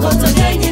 Koto Genye